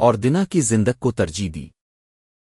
اور دنا کی زندگ کو ترجیح دی۔